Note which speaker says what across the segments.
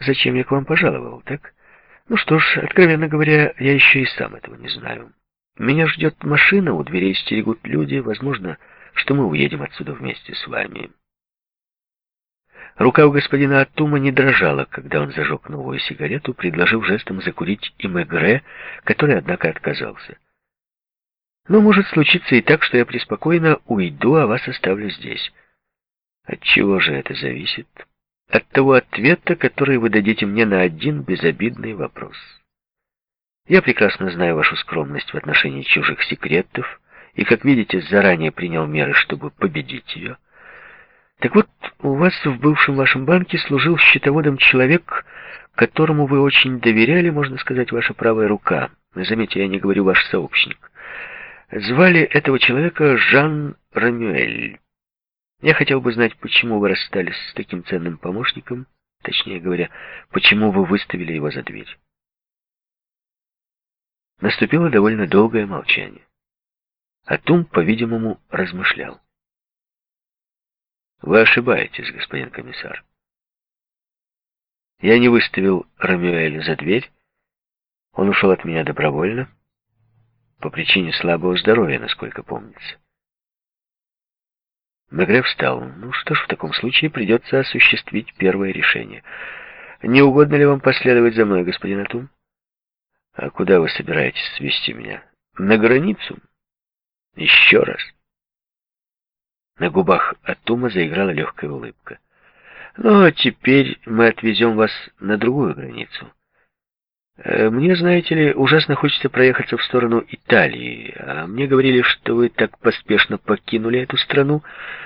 Speaker 1: зачем я к вам пожаловал, так? Ну что ж, откровенно говоря, я еще и сам этого не знаю. Меня ждет машина, у дверей стерегут люди. Возможно, что мы уедем отсюда вместе с вами. Рука у господина Атума не дрожала, когда он зажег новую сигарету, предложив жестом закурить и Мегре, который, однако, отказался. Но может случиться и так, что я преспокойно уйду, а вас оставлю здесь. От чего же это зависит? От того ответа, который вы дадите мне на один безобидный вопрос. Я прекрасно знаю вашу скромность в отношении чужих секретов, и, как видите, заранее принял меры, чтобы победить ее. Так вот, у вас в бывшем вашем банке служил счетоводом человек, которому вы очень доверяли, можно сказать, ваша правая рука. Заметьте, я не говорю ваш сообщник. Звали этого человека Жан Рамюэль. Я хотел бы знать, почему вы расстались с таким ценным помощником, точнее говоря, почему вы выставили его за дверь. Наступило довольно долгое молчание. Атум, по-видимому, размышлял. Вы ошибаетесь, господин комиссар. Я не выставил Рамюэля за дверь. Он ушел от меня добровольно, по причине слабого здоровья, насколько помнится. Мегре встал. Ну что ж, в таком случае придется осуществить первое решение. Не угодно ли вам последовать за мной, господин Атум? А куда вы собираетесь свести меня? На границу? Еще раз. На губах Атума заиграла легкая улыбка. «Ну, а теперь мы отвезем вас на другую границу. Э, мне, знаете ли, ужасно хочется проехаться в сторону Италии, а мне говорили, что вы так поспешно покинули эту страну,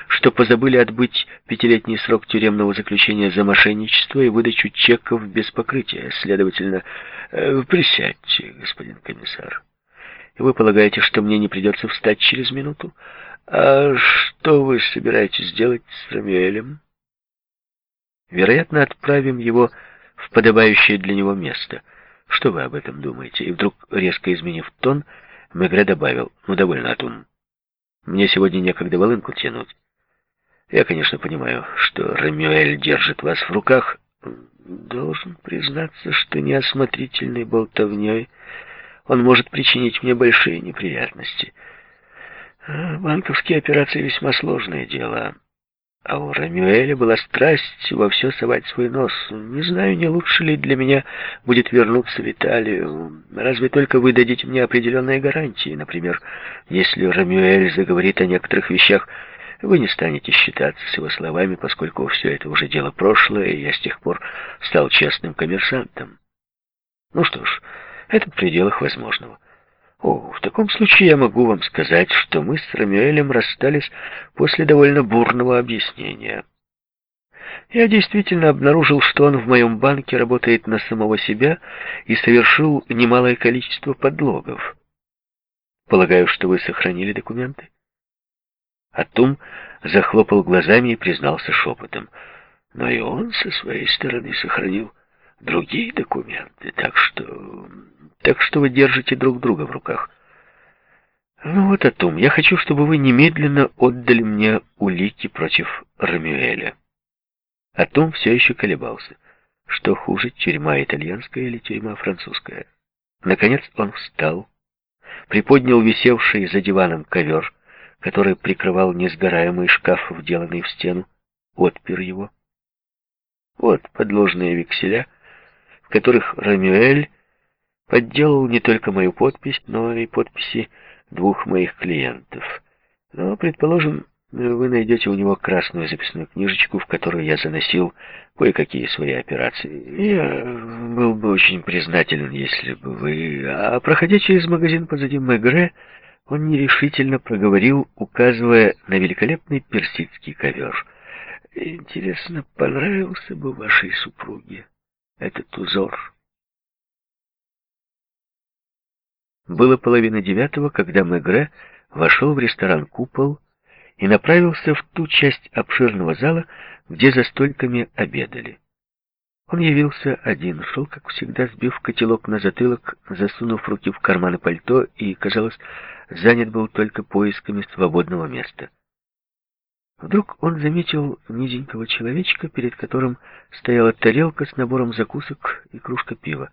Speaker 1: что позабыли отбыть пятилетний срок тюремного заключения за мошенничество и выдачу чеков без покрытия. Следовательно, э, присядьте, господин комиссар. Вы полагаете, что мне не придется встать через минуту? А что вы собираетесь делать с Рамюэлем? Вероятно, отправим его в подобающее для него место. Что вы об этом думаете? И вдруг, резко изменив тон, Мегре добавил, ну, довольно, Атум. Мне сегодня некогда волынку тянуть. Я, конечно, понимаю, что Рамюэль держит вас в руках. Должен признаться, что неосмотрительной болтовней он может причинить мне большие неприятности. Банковские операции весьма сложное дело. А у Рамюэля была страсть во все совать свой нос. Не знаю, не лучше ли для меня будет вернуться в Италию. Разве только вы дадите мне определенные гарантии. Например, если Рамюэль заговорит о некоторых вещах, вы не станете считаться с его словами, поскольку все это уже дело прошлое, и я с тех пор стал честным коммерсантом. Ну что ж, это в пределах возможного. О, в таком случае я могу вам сказать, что мы с Рамюэлем расстались после довольно бурного объяснения. Я действительно обнаружил, что он в моем банке работает на самого себя и совершил немалое количество подлогов. Полагаю, что вы сохранили документы? Атум захлопал глазами и признался шепотом. Но и он со своей стороны сохранил другие документы, так что... Так что вы держите друг друга в руках. Ну вот о том. Я хочу, чтобы вы немедленно отдали мне улики против Рамюэля. О том все еще колебался. Что хуже, тюрьма итальянская или тюрьма французская? Наконец он встал, приподнял висевший за диваном ковер, который прикрывал несгораемый шкаф, вделанный в стену, отпер его. Вот подложные векселя, в которых Рамюэль подделал не только мою подпись, но и подписи двух моих клиентов. Но, предположим, вы найдете у него красную записную книжечку, в которую я заносил кое-какие свои операции. Я был бы очень признателен, если бы вы... А проходя через магазин позади Мегре, он нерешительно проговорил, указывая на великолепный персидский ковер. Интересно, понравился бы вашей супруге этот узор? Было половина девятого, когда Мегре вошел в ресторан «Купол» и направился в ту часть обширного зала, где за столиками обедали. Он явился один, шел, как всегда, сбив котелок на затылок, засунув руки в карманы пальто и, казалось, занят был только поисками свободного места. Вдруг он заметил низенького человечка, перед которым стояла тарелка с набором закусок и кружка пива.